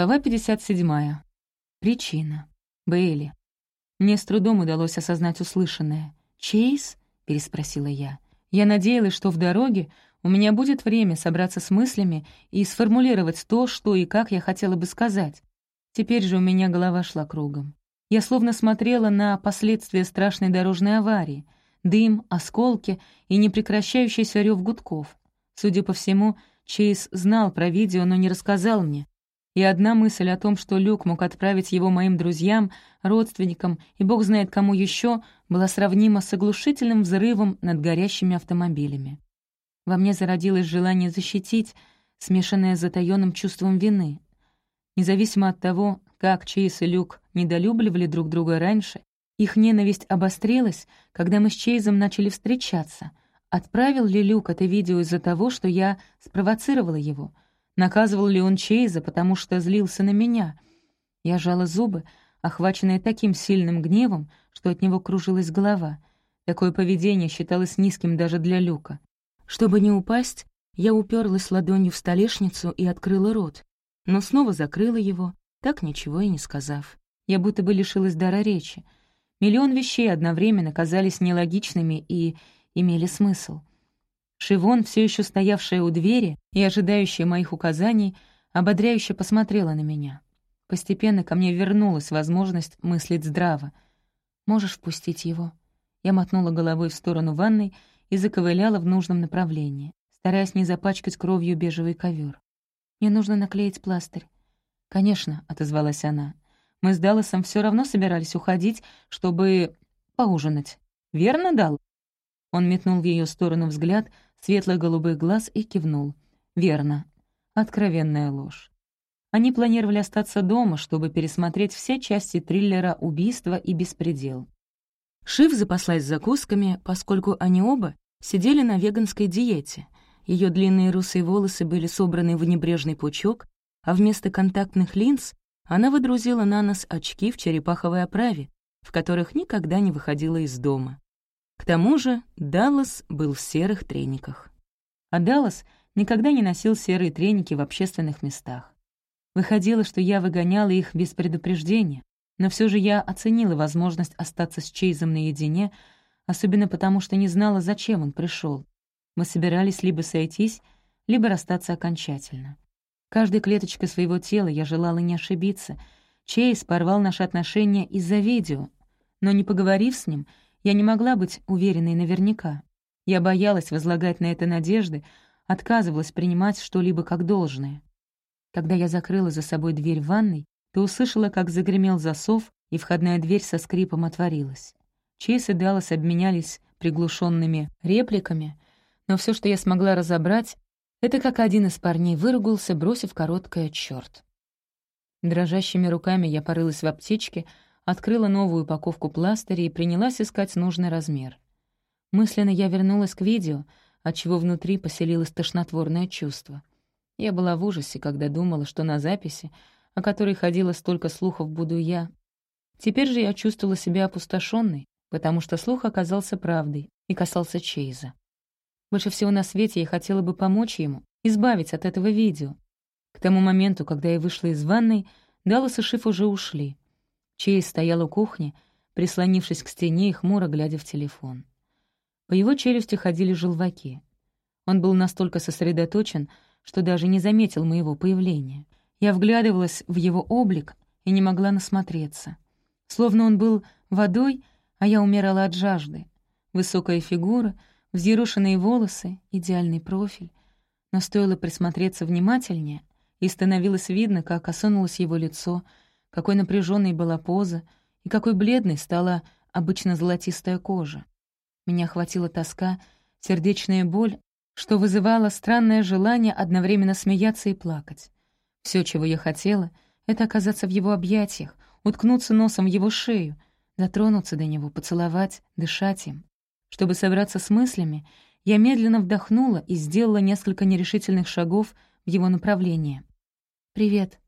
Глава 57. Причина. Бейли. Мне с трудом удалось осознать услышанное. «Чейз?» — переспросила я. Я надеялась, что в дороге у меня будет время собраться с мыслями и сформулировать то, что и как я хотела бы сказать. Теперь же у меня голова шла кругом. Я словно смотрела на последствия страшной дорожной аварии. Дым, осколки и непрекращающийся рев гудков. Судя по всему, Чейз знал про видео, но не рассказал мне. И одна мысль о том, что Люк мог отправить его моим друзьям, родственникам и бог знает кому еще, была сравнима с оглушительным взрывом над горящими автомобилями. Во мне зародилось желание защитить, смешанное с затаённым чувством вины. Независимо от того, как Чейз и Люк недолюбливали друг друга раньше, их ненависть обострилась, когда мы с Чейзом начали встречаться. Отправил ли Люк это видео из-за того, что я спровоцировала его — Наказывал ли он Чейза, потому что злился на меня? Я жала зубы, охваченная таким сильным гневом, что от него кружилась голова. Такое поведение считалось низким даже для Люка. Чтобы не упасть, я уперлась ладонью в столешницу и открыла рот, но снова закрыла его, так ничего и не сказав. Я будто бы лишилась дара речи. Миллион вещей одновременно казались нелогичными и имели смысл. Шивон, все еще стоявшая у двери и ожидающая моих указаний, ободряюще посмотрела на меня. Постепенно ко мне вернулась возможность мыслить здраво. «Можешь впустить его?» Я мотнула головой в сторону ванной и заковыляла в нужном направлении, стараясь не запачкать кровью бежевый ковер. «Мне нужно наклеить пластырь». «Конечно», — отозвалась она. «Мы с Далласом все равно собирались уходить, чтобы поужинать. Верно, Дал?» Он метнул в ее сторону взгляд, светлых голубых глаз и кивнул. «Верно. Откровенная ложь. Они планировали остаться дома, чтобы пересмотреть все части триллера «Убийство и беспредел». Шив запаслась закусками, поскольку они оба сидели на веганской диете. Ее длинные русые волосы были собраны в небрежный пучок, а вместо контактных линз она выдрузила на нос очки в черепаховой оправе, в которых никогда не выходила из дома. К тому же Даллас был в серых трениках. А Даллас никогда не носил серые треники в общественных местах. Выходило, что я выгоняла их без предупреждения, но все же я оценила возможность остаться с Чейзом наедине, особенно потому, что не знала, зачем он пришел. Мы собирались либо сойтись, либо расстаться окончательно. Каждой клеточкой своего тела я желала не ошибиться. Чейз порвал наши отношения из-за видео, но не поговорив с ним — я не могла быть уверенной наверняка. Я боялась возлагать на это надежды, отказывалась принимать что-либо как должное. Когда я закрыла за собой дверь в ванной, то услышала, как загремел засов, и входная дверь со скрипом отворилась. Чейз и Даллас обменялись приглушенными репликами, но все, что я смогла разобрать, это как один из парней выругался, бросив короткое «чёрт». Дрожащими руками я порылась в аптечке, открыла новую упаковку пластыря и принялась искать нужный размер. Мысленно я вернулась к видео, отчего внутри поселилось тошнотворное чувство. Я была в ужасе, когда думала, что на записи, о которой ходило столько слухов, буду я. Теперь же я чувствовала себя опустошенной, потому что слух оказался правдой и касался Чейза. Больше всего на свете я хотела бы помочь ему, избавить от этого видео. К тому моменту, когда я вышла из ванной, Даллас и Шиф уже ушли. Чейз стоял у кухни, прислонившись к стене и хмуро глядя в телефон. По его челюсти ходили желваки. Он был настолько сосредоточен, что даже не заметил моего появления. Я вглядывалась в его облик и не могла насмотреться. Словно он был водой, а я умирала от жажды. Высокая фигура, взъерошенные волосы, идеальный профиль. Но стоило присмотреться внимательнее, и становилось видно, как осунулось его лицо — какой напряженной была поза и какой бледной стала обычно золотистая кожа. Меня охватила тоска, сердечная боль, что вызывало странное желание одновременно смеяться и плакать. Все, чего я хотела, — это оказаться в его объятиях, уткнуться носом в его шею, дотронуться до него, поцеловать, дышать им. Чтобы собраться с мыслями, я медленно вдохнула и сделала несколько нерешительных шагов в его направлении. «Привет»,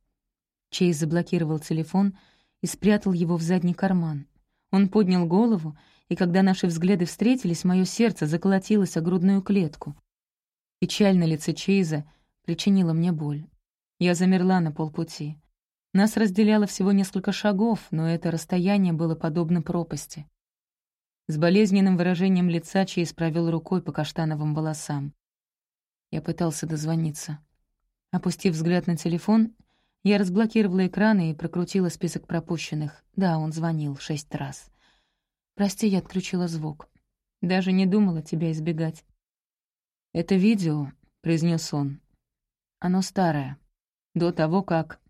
Чейз заблокировал телефон и спрятал его в задний карман. Он поднял голову, и когда наши взгляды встретились, мое сердце заколотилось о грудную клетку. Печаль на лице Чейза причинила мне боль. Я замерла на полпути. Нас разделяло всего несколько шагов, но это расстояние было подобно пропасти. С болезненным выражением лица Чейз провел рукой по каштановым волосам. Я пытался дозвониться. Опустив взгляд на телефон, я разблокировала экраны и прокрутила список пропущенных. Да, он звонил шесть раз. «Прости, я отключила звук. Даже не думала тебя избегать». «Это видео», — произнес он. «Оно старое. До того, как...»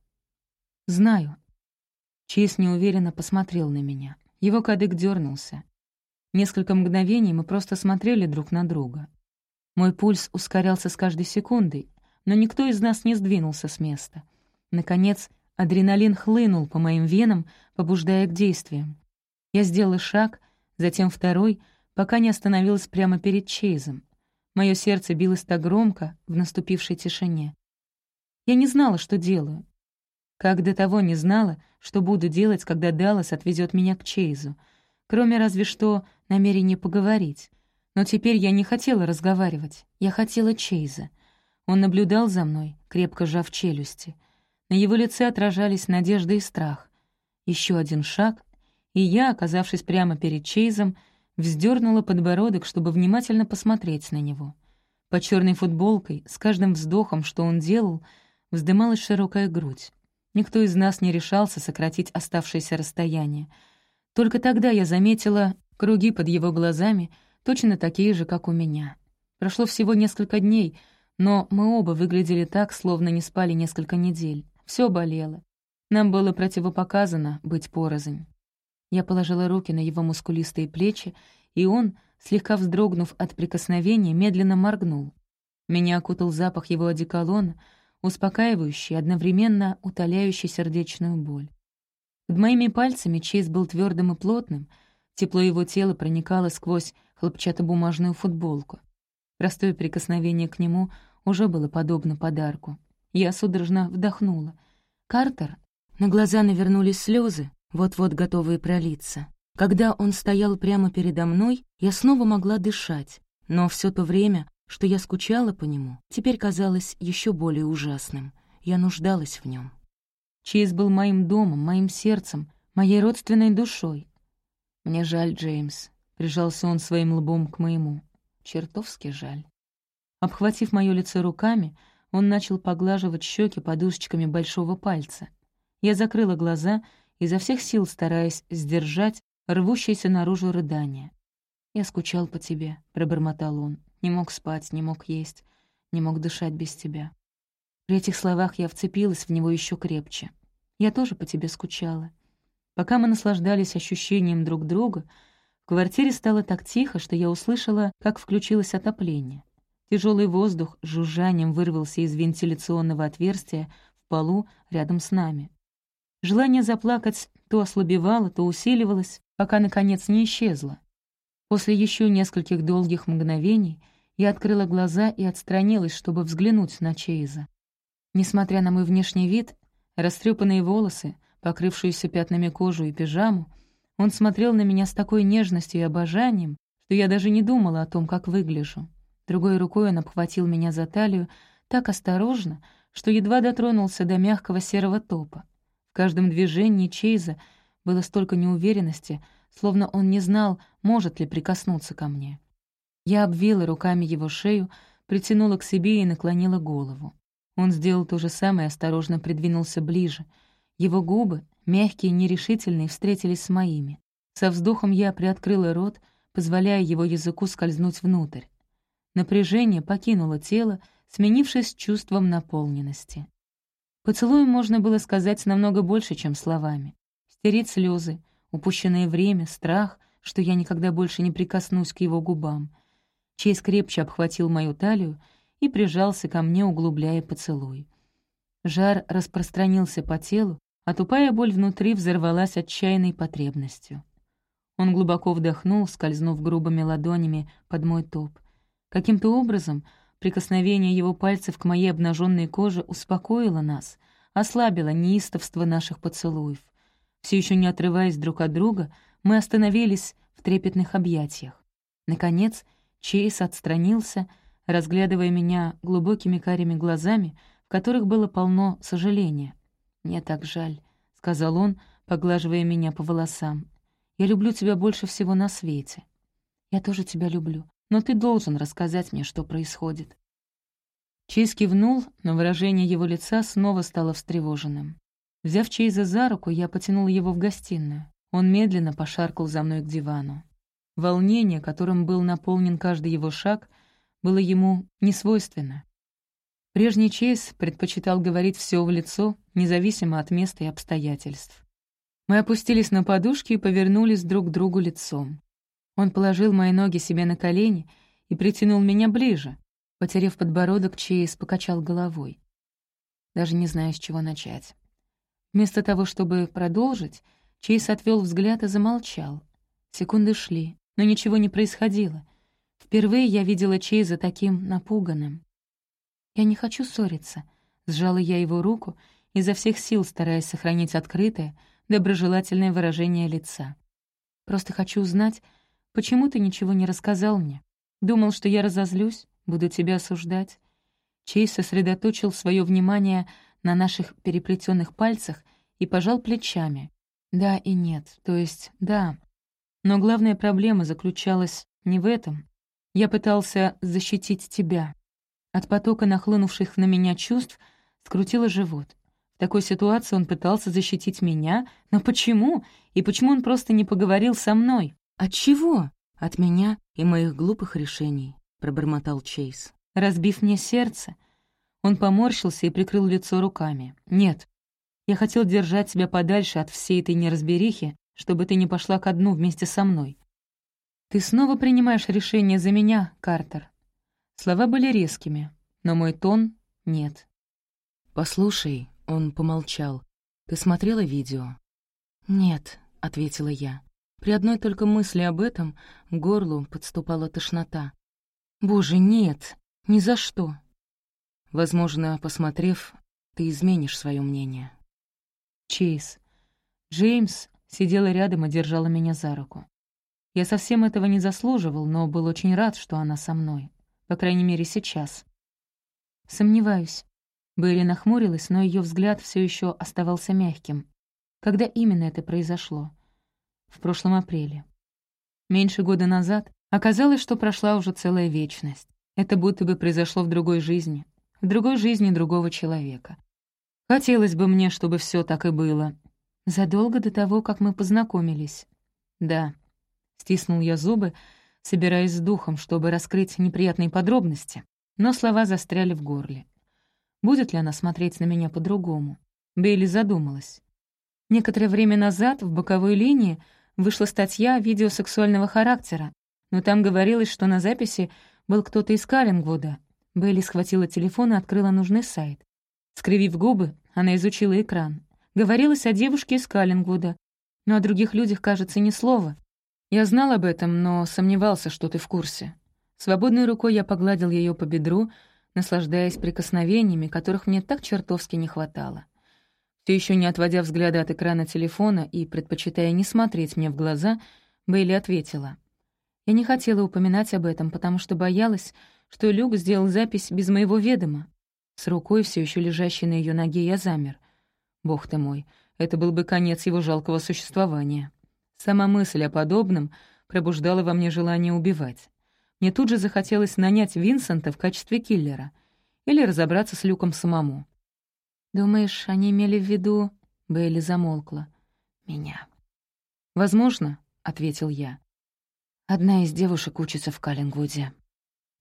«Знаю». Чейз неуверенно посмотрел на меня. Его кадык дернулся. Несколько мгновений мы просто смотрели друг на друга. Мой пульс ускорялся с каждой секундой, но никто из нас не сдвинулся с места. Наконец, адреналин хлынул по моим венам, побуждая к действиям. Я сделала шаг, затем второй, пока не остановилась прямо перед Чейзом. Мое сердце билось так громко в наступившей тишине. Я не знала, что делаю. Как до того не знала, что буду делать, когда Даллас отвезет меня к Чейзу, кроме разве что намерения поговорить. Но теперь я не хотела разговаривать, я хотела Чейза. Он наблюдал за мной, крепко сжав челюсти. На его лице отражались надежда и страх. Еще один шаг, и я, оказавшись прямо перед Чейзом, вздернула подбородок, чтобы внимательно посмотреть на него. По черной футболкой, с каждым вздохом, что он делал, вздымалась широкая грудь. Никто из нас не решался сократить оставшееся расстояние. Только тогда я заметила круги под его глазами, точно такие же, как у меня. Прошло всего несколько дней, но мы оба выглядели так, словно не спали несколько недель. Все болело. Нам было противопоказано быть порознь. Я положила руки на его мускулистые плечи, и он, слегка вздрогнув от прикосновения, медленно моргнул. Меня окутал запах его одеколона — успокаивающий, одновременно утоляющий сердечную боль. Под моими пальцами Чейз был твердым и плотным, тепло его тела проникало сквозь хлопчатобумажную футболку. Простое прикосновение к нему уже было подобно подарку. Я судорожно вдохнула. «Картер?» На глаза навернулись слезы, вот-вот готовые пролиться. Когда он стоял прямо передо мной, я снова могла дышать, но все то время что я скучала по нему, теперь казалось еще более ужасным. Я нуждалась в нем. Чейз был моим домом, моим сердцем, моей родственной душой. «Мне жаль, Джеймс», — прижался он своим лбом к моему. «Чертовски жаль». Обхватив мое лицо руками, он начал поглаживать щеки подушечками большого пальца. Я закрыла глаза, изо всех сил стараясь сдержать рвущееся наружу рыдание. «Я скучал по тебе», — пробормотал он. Не мог спать, не мог есть, не мог дышать без тебя. При этих словах я вцепилась в него еще крепче. Я тоже по тебе скучала. Пока мы наслаждались ощущением друг друга, в квартире стало так тихо, что я услышала, как включилось отопление. Тяжелый воздух с жужжанием вырвался из вентиляционного отверстия в полу рядом с нами. Желание заплакать то ослабевало, то усиливалось, пока, наконец, не исчезло. После еще нескольких долгих мгновений я открыла глаза и отстранилась, чтобы взглянуть на Чейза. Несмотря на мой внешний вид, растрепанные волосы, покрывшуюся пятнами кожу и пижаму, он смотрел на меня с такой нежностью и обожанием, что я даже не думала о том, как выгляжу. Другой рукой он обхватил меня за талию так осторожно, что едва дотронулся до мягкого серого топа. В каждом движении Чейза было столько неуверенности, словно он не знал, может ли прикоснуться ко мне. Я обвила руками его шею, притянула к себе и наклонила голову. Он сделал то же самое осторожно придвинулся ближе. Его губы, мягкие и нерешительные, встретились с моими. Со вздохом я приоткрыла рот, позволяя его языку скользнуть внутрь. Напряжение покинуло тело, сменившись чувством наполненности. Поцелуем можно было сказать намного больше, чем словами. Стереть слезы, упущенное время, страх, что я никогда больше не прикоснусь к его губам — Чейз крепче обхватил мою талию и прижался ко мне, углубляя поцелуй. Жар распространился по телу, а тупая боль внутри взорвалась отчаянной потребностью. Он глубоко вдохнул, скользнув грубыми ладонями под мой топ. Каким-то образом прикосновение его пальцев к моей обнаженной коже успокоило нас, ослабило неистовство наших поцелуев. Все еще не отрываясь друг от друга, мы остановились в трепетных объятиях. Наконец, Чейз отстранился, разглядывая меня глубокими карими глазами, в которых было полно сожаления. «Мне так жаль», — сказал он, поглаживая меня по волосам. «Я люблю тебя больше всего на свете». «Я тоже тебя люблю, но ты должен рассказать мне, что происходит». Чейз кивнул, но выражение его лица снова стало встревоженным. Взяв Чейза за руку, я потянул его в гостиную. Он медленно пошаркал за мной к дивану. Волнение, которым был наполнен каждый его шаг, было ему несвойственно. Прежний Чейз предпочитал говорить все в лицо, независимо от места и обстоятельств. Мы опустились на подушки и повернулись друг к другу лицом. Он положил мои ноги себе на колени и притянул меня ближе. Потерев подбородок, Чейз покачал головой. Даже не знаю, с чего начать. Вместо того, чтобы продолжить, Чейз отвел взгляд и замолчал. Секунды шли, но ничего не происходило. Впервые я видела Чейза таким напуганным. «Я не хочу ссориться», — сжала я его руку, изо всех сил стараясь сохранить открытое, доброжелательное выражение лица. «Просто хочу узнать, почему ты ничего не рассказал мне? Думал, что я разозлюсь, буду тебя осуждать?» Чейз сосредоточил свое внимание на наших переплетенных пальцах и пожал плечами. Да и нет, то есть да. Но главная проблема заключалась не в этом. Я пытался защитить тебя. От потока нахлынувших на меня чувств скрутило живот. В такой ситуации он пытался защитить меня, но почему? И почему он просто не поговорил со мной? От чего? От меня и моих глупых решений, пробормотал Чейз. Разбив мне сердце, он поморщился и прикрыл лицо руками. «Нет, я хотел держать тебя подальше от всей этой неразберихи, чтобы ты не пошла ко дну вместе со мной. Ты снова принимаешь решение за меня, Картер. Слова были резкими, но мой тон — нет. «Послушай», — он помолчал, — «ты смотрела видео?» «Нет», — ответила я. При одной только мысли об этом к горлу подступала тошнота. «Боже, нет, ни за что!» Возможно, посмотрев, ты изменишь свое мнение. Чейз. Джеймс сидела рядом и держала меня за руку. Я совсем этого не заслуживал, но был очень рад, что она со мной. По крайней мере, сейчас. Сомневаюсь. Бэйли нахмурилась, но ее взгляд все еще оставался мягким. Когда именно это произошло? В прошлом апреле. Меньше года назад оказалось, что прошла уже целая вечность. Это будто бы произошло в другой жизни, в другой жизни другого человека. Хотелось бы мне, чтобы все так и было. Задолго до того, как мы познакомились. Да. Стиснул я зубы, собираясь с духом, чтобы раскрыть неприятные подробности, но слова застряли в горле. Будет ли она смотреть на меня по-другому? Бейли задумалась. Некоторое время назад в боковой линии вышла статья видеосексуального характера, но там говорилось, что на записи был кто-то из Каллингвуда. Бейли схватила телефон и открыла нужный сайт. Скривив губы, она изучила экран. Говорилось о девушке из Каллингвуда, но о других людях, кажется, ни слова. Я знал об этом, но сомневался, что ты в курсе. Свободной рукой я погладил ее по бедру, наслаждаясь прикосновениями, которых мне так чертовски не хватало. Все еще не отводя взгляда от экрана телефона и предпочитая не смотреть мне в глаза, Бейли ответила. Я не хотела упоминать об этом, потому что боялась, что Люк сделал запись без моего ведома. С рукой, все еще лежащей на ее ноге, я замер. Бог ты мой, это был бы конец его жалкого существования. Сама мысль о подобном пробуждала во мне желание убивать. Мне тут же захотелось нанять Винсента в качестве киллера или разобраться с Люком самому. «Думаешь, они имели в виду...» Бейли замолкла. «Меня». «Возможно», — ответил я. «Одна из девушек учится в Каллингвуде».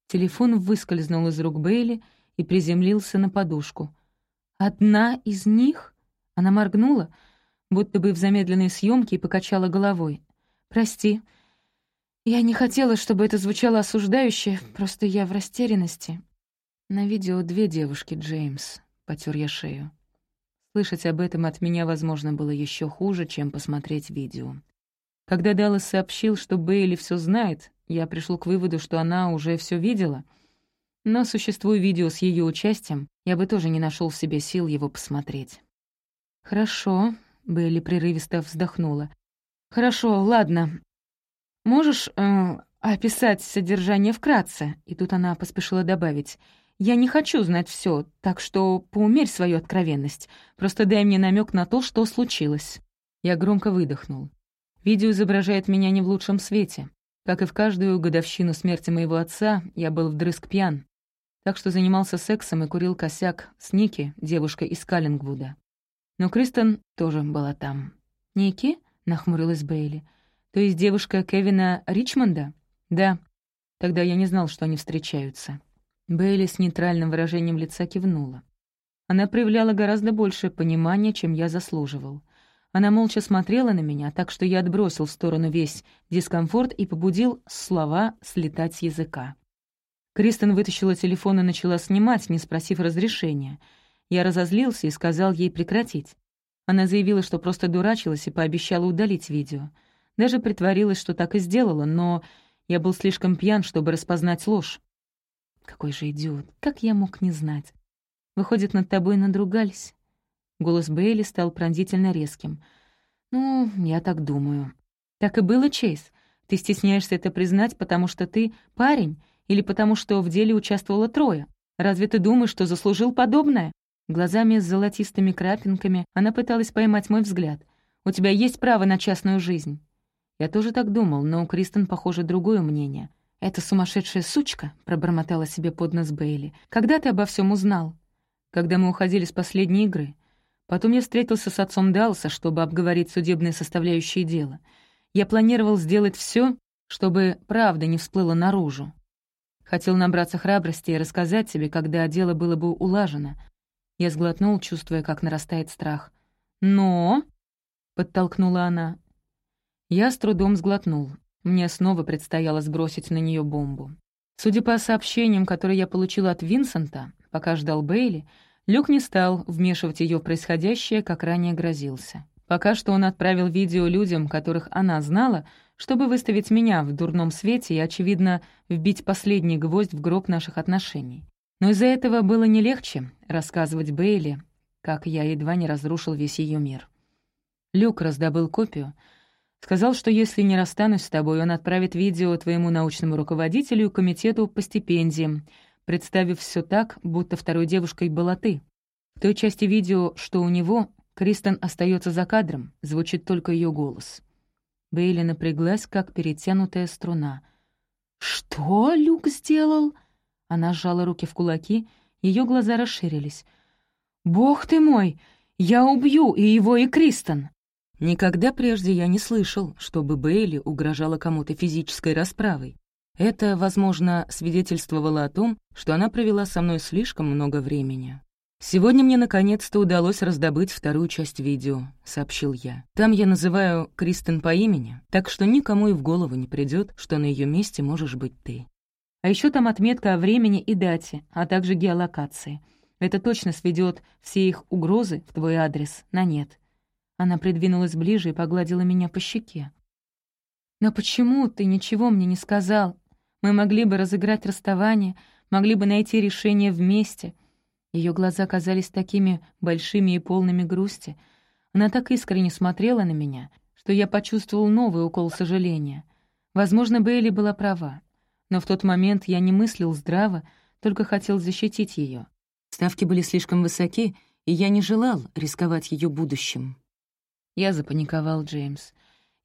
Телефон выскользнул из рук Бейли и приземлился на подушку. «Одна из них?» Она моргнула, будто бы в замедленной съемке и покачала головой. «Прости. Я не хотела, чтобы это звучало осуждающе, просто я в растерянности». «На видео две девушки, Джеймс», — потер я шею. Слышать об этом от меня, возможно, было еще хуже, чем посмотреть видео. Когда Даллас сообщил, что Бейли все знает, я пришел к выводу, что она уже все видела. Но, существуя видео с ее участием, я бы тоже не нашел в себе сил его посмотреть. «Хорошо», Бейли прерывисто вздохнула. «Хорошо, ладно. Можешь э, описать содержание вкратце?» И тут она поспешила добавить. Я не хочу знать все, так что поумерь свою откровенность. Просто дай мне намек на то, что случилось». Я громко выдохнул. Видео изображает меня не в лучшем свете. Как и в каждую годовщину смерти моего отца, я был вдрызг пьян. Так что занимался сексом и курил косяк с Ники, девушкой из Каллингвуда. Но Кристен тоже была там. «Ники?» — нахмурилась Бейли. «То есть девушка Кевина Ричмонда?» «Да. Тогда я не знал, что они встречаются». Бейли с нейтральным выражением лица кивнула. Она проявляла гораздо больше понимания, чем я заслуживал. Она молча смотрела на меня, так что я отбросил в сторону весь дискомфорт и побудил слова слетать с языка. Кристен вытащила телефон и начала снимать, не спросив разрешения. Я разозлился и сказал ей прекратить. Она заявила, что просто дурачилась и пообещала удалить видео. Даже притворилась, что так и сделала, но я был слишком пьян, чтобы распознать ложь. Какой же идиот, как я мог не знать? Выходит, над тобой надругались? Голос Бейли стал пронзительно резким. «Ну, я так думаю». «Так и было, Чейз. Ты стесняешься это признать, потому что ты парень или потому что в деле участвовало трое? Разве ты думаешь, что заслужил подобное?» Глазами с золотистыми крапинками она пыталась поймать мой взгляд. «У тебя есть право на частную жизнь». Я тоже так думал, но Кристен, похоже, другое мнение — «Это сумасшедшая сучка», — пробормотала себе под нос Бейли. «Когда ты обо всем узнал?» «Когда мы уходили с последней игры. Потом я встретился с отцом Далса, чтобы обговорить судебные составляющие дела. Я планировал сделать все, чтобы правда не всплыла наружу. Хотел набраться храбрости и рассказать тебе, когда дело было бы улажено. Я сглотнул, чувствуя, как нарастает страх. «Но...» — подтолкнула она. Я с трудом сглотнул. Мне снова предстояло сбросить на нее бомбу. Судя по сообщениям, которые я получила от Винсента, пока ждал Бейли, Люк не стал вмешивать ее в происходящее, как ранее грозился. Пока что он отправил видео людям, которых она знала, чтобы выставить меня в дурном свете и, очевидно, вбить последний гвоздь в гроб наших отношений. Но из-за этого было не легче рассказывать Бейли, как я едва не разрушил весь ее мир. Люк раздобыл копию — Сказал, что если не расстанусь с тобой, он отправит видео твоему научному руководителю и комитету по стипендиям, представив все так, будто второй девушкой была ты. В той части видео, что у него, Кристен остается за кадром, звучит только ее голос. Бейли напряглась, как перетянутая струна. «Что Люк сделал?» Она сжала руки в кулаки, ее глаза расширились. «Бог ты мой! Я убью и его, и Кристен!» Никогда прежде я не слышал, чтобы Бейли угрожала кому-то физической расправой. Это, возможно, свидетельствовало о том, что она провела со мной слишком много времени. «Сегодня мне наконец-то удалось раздобыть вторую часть видео», — сообщил я. «Там я называю Кристен по имени, так что никому и в голову не придет, что на ее месте можешь быть ты. А еще там отметка о времени и дате, а также геолокации. Это точно сведет все их угрозы в твой адрес на нет. Она придвинулась ближе и погладила меня по щеке. «Но почему ты ничего мне не сказал? Мы могли бы разыграть расставание, могли бы найти решение вместе». Ее глаза казались такими большими и полными грусти. Она так искренне смотрела на меня, что я почувствовал новый укол сожаления. Возможно, Бейли была права, но в тот момент я не мыслил здраво, только хотел защитить ее. Ставки были слишком высоки, и я не желал рисковать ее будущим. Я запаниковал, Джеймс.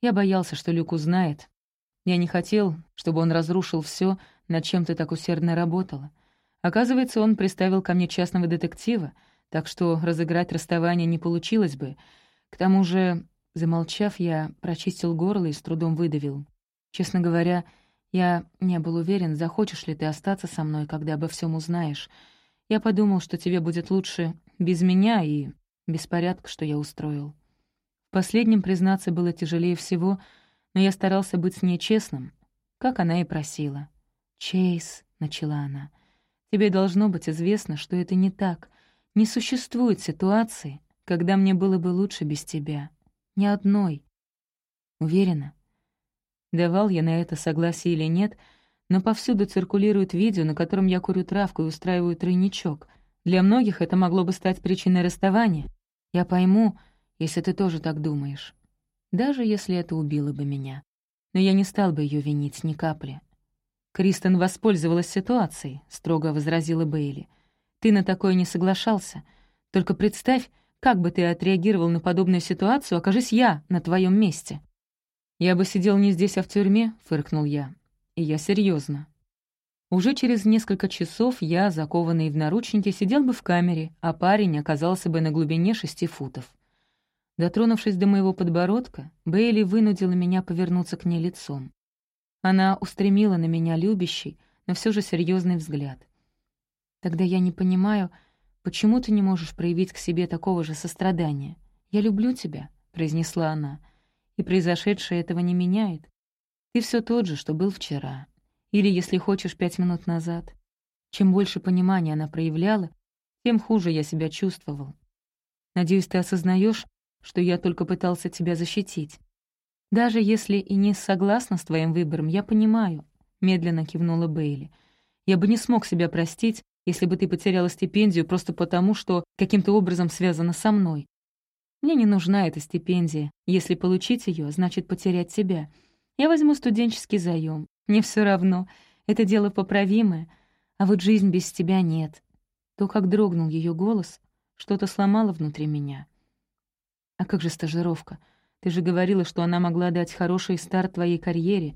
Я боялся, что Люк узнает. Я не хотел, чтобы он разрушил все, над чем ты так усердно работала. Оказывается, он приставил ко мне частного детектива, так что разыграть расставание не получилось бы. К тому же, замолчав, я прочистил горло и с трудом выдавил. Честно говоря, я не был уверен, захочешь ли ты остаться со мной, когда обо всем узнаешь. Я подумал, что тебе будет лучше без меня и беспорядка, что я устроил. Последним признаться было тяжелее всего, но я старался быть с ней честным, как она и просила. «Чейз», — начала она, — «тебе должно быть известно, что это не так. Не существует ситуации, когда мне было бы лучше без тебя. Ни одной». Уверена. Давал я на это согласие или нет, но повсюду циркулирует видео, на котором я курю травку и устраиваю тройничок. Для многих это могло бы стать причиной расставания. Я пойму, если ты тоже так думаешь. Даже если это убило бы меня. Но я не стал бы ее винить ни капли. Кристен воспользовалась ситуацией», — строго возразила Бейли. «Ты на такое не соглашался. Только представь, как бы ты отреагировал на подобную ситуацию, окажись я на твоем месте». «Я бы сидел не здесь, а в тюрьме», — фыркнул я. «И я серьезно. Уже через несколько часов я, закованный в наручники, сидел бы в камере, а парень оказался бы на глубине шести футов. Дотронувшись до моего подбородка, Бейли вынудила меня повернуться к ней лицом. Она устремила на меня любящий, но все же серьезный взгляд. «Тогда я не понимаю, почему ты не можешь проявить к себе такого же сострадания? Я люблю тебя», — произнесла она, — «и произошедшее этого не меняет. Ты все тот же, что был вчера. Или, если хочешь, пять минут назад. Чем больше понимания она проявляла, тем хуже я себя чувствовал. Надеюсь, ты осознаешь, что я только пытался тебя защитить. Даже если и не согласна с твоим выбором, я понимаю», — медленно кивнула Бейли. «Я бы не смог себя простить, если бы ты потеряла стипендию просто потому, что каким-то образом связана со мной. Мне не нужна эта стипендия. Если получить ее, значит потерять себя. Я возьму студенческий заем. Мне все равно. Это дело поправимое. А вот жизнь без тебя нет». То, как дрогнул ее голос, что-то сломало внутри меня. А как же стажировка? Ты же говорила, что она могла дать хороший старт твоей карьере.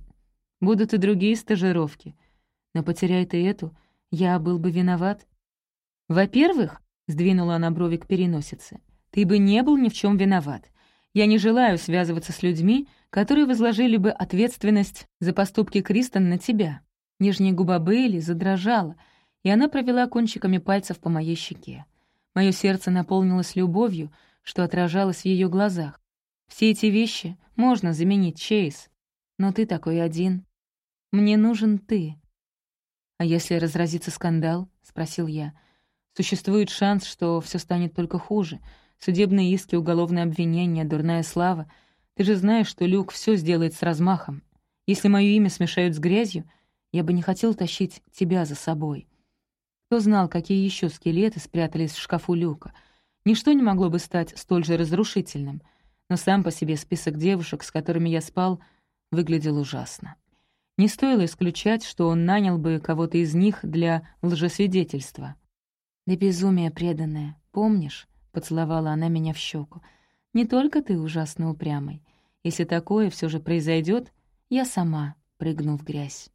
Будут и другие стажировки. Но потеряй ты эту, я был бы виноват. Во-первых, — сдвинула она брови к переносице, — ты бы не был ни в чем виноват. Я не желаю связываться с людьми, которые возложили бы ответственность за поступки Кристен на тебя. Нижняя губа Бейли задрожала, и она провела кончиками пальцев по моей щеке. Мое сердце наполнилось любовью — что отражалось в ее глазах. «Все эти вещи можно заменить, Чейз, но ты такой один. Мне нужен ты». «А если разразится скандал?» — спросил я. «Существует шанс, что все станет только хуже. Судебные иски, уголовные обвинения, дурная слава. Ты же знаешь, что Люк все сделает с размахом. Если мое имя смешают с грязью, я бы не хотел тащить тебя за собой». Кто знал, какие еще скелеты спрятались в шкафу Люка — Ничто не могло бы стать столь же разрушительным, но сам по себе список девушек, с которыми я спал, выглядел ужасно. Не стоило исключать, что он нанял бы кого-то из них для лжесвидетельства. «Да безумие преданное, помнишь?» — поцеловала она меня в щеку. «Не только ты ужасно упрямый. Если такое все же произойдет, я сама прыгну в грязь».